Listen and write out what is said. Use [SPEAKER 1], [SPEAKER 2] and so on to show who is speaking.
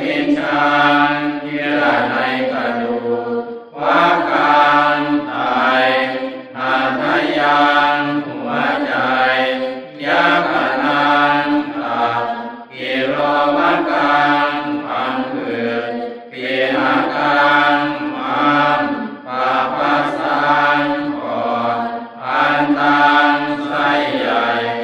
[SPEAKER 1] มินชานยื่อในกระดูกวาการตายหาทยานหัวใจยากนานตับกิโลวัตการพันเกิดเปียน